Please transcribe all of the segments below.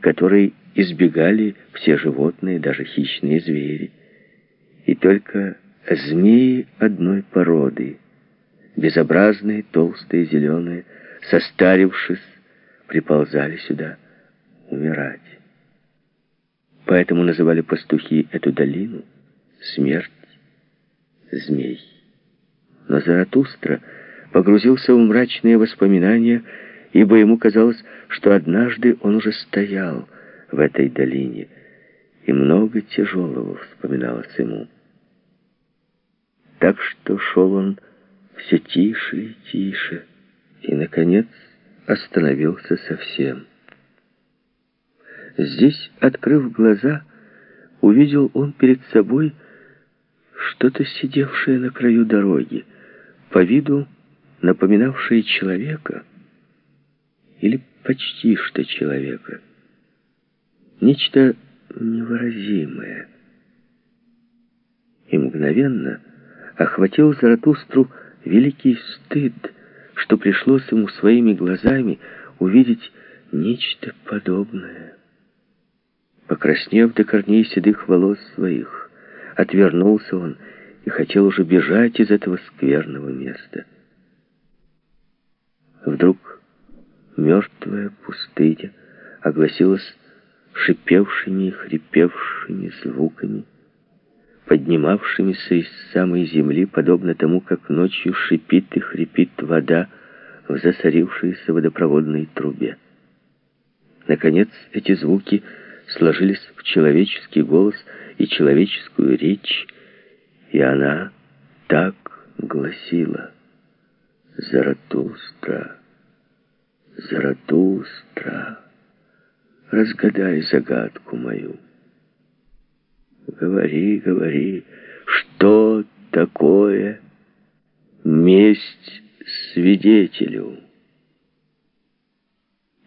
которой избегали все животные, даже хищные звери. И только змеи одной породы, безобразные, толстые, зеленые, состарившись, приползали сюда умирать. Поэтому называли пастухи эту долину смерть змей. Но Заратустра погрузился в мрачные воспоминания, ибо ему казалось, что однажды он уже стоял в этой долине, и много тяжелого вспоминалось ему. Так что шел он все тише и тише, и, наконец, остановился совсем. Здесь, открыв глаза, увидел он перед собой что-то сидевшее на краю дороги, по виду напоминавшее человека или почти что человека. Нечто невыразимое. И мгновенно охватил Заратустру великий стыд, что пришлось ему своими глазами увидеть нечто подобное. Покраснев до корней седых волос своих, отвернулся он и хотел уже бежать из этого скверного места. Вдруг мертвая пустыня огласилась шипевшими и хрипевшими звуками, поднимавшимися из самой земли, подобно тому, как ночью шипит и хрипит вода в засорившейся водопроводной трубе. Наконец, эти звуки сложились в человеческий голос и человеческую речь, и она так гласила «Заратустра, Заратустра, разгадай загадку мою». Говори, говори, что такое месть свидетелю?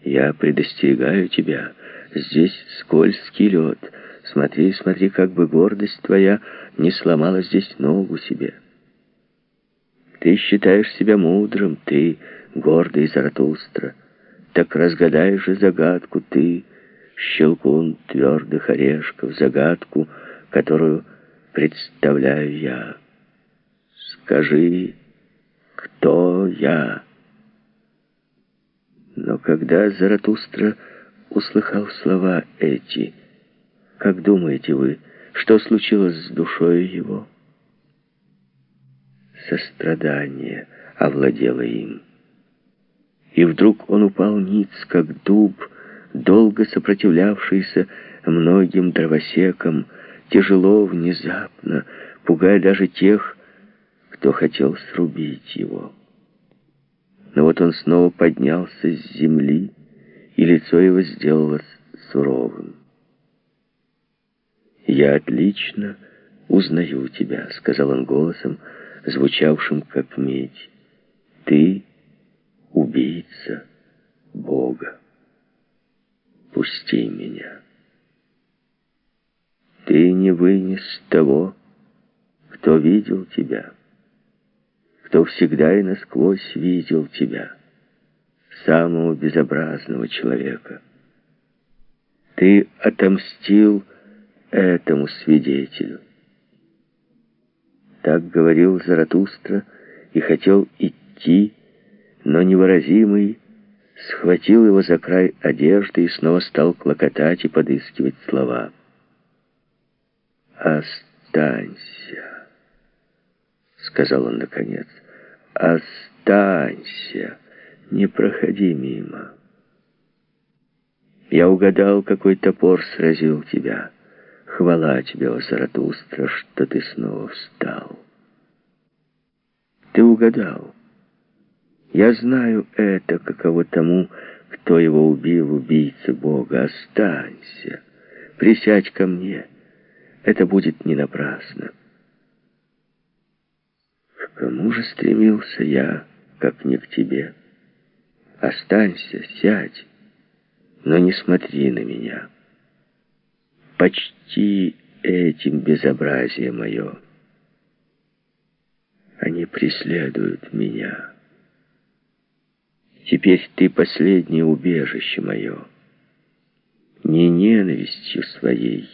Я предостерегаю тебя, здесь скользкий лед. Смотри, смотри, как бы гордость твоя не сломала здесь ногу себе. Ты считаешь себя мудрым, ты гордый Заратустра. Так разгадай же загадку ты, щелкун твердых орешков, загадку, которую представляю я. Скажи, кто я? Но когда Заратустра услыхал слова эти, как думаете вы, что случилось с душой его? Сострадание овладело им. И вдруг он упал ниц, как дуб, долго сопротивлявшийся многим дровосекам, тяжело, внезапно, пугая даже тех, кто хотел срубить его. Но вот он снова поднялся с земли, и лицо его сделалось суровым. «Я отлично узнаю тебя», — сказал он голосом, звучавшим как медь. «Ты — убийца Бога. Пусти меня». Ты не вынес того, кто видел тебя, кто всегда и насквозь видел тебя, самого безобразного человека. Ты отомстил этому свидетелю. Так говорил Заратустра и хотел идти, но невыразимый схватил его за край одежды и снова стал клокотать и подыскивать слова. «Останься», — сказал он наконец. «Останься, не проходи мимо. Я угадал, какой топор сразил тебя. Хвала тебе, о что ты снова встал. Ты угадал. Я знаю это, каково тому, кто его убил, убийца Бога. Останься, присядь ко мне» это будет не напрасно. К кому же стремился я, как не к тебе? Останься, сядь, но не смотри на меня. Почти этим безобразие мое. Они преследуют меня. Теперь ты последнее убежище мое. не ненавистью своей,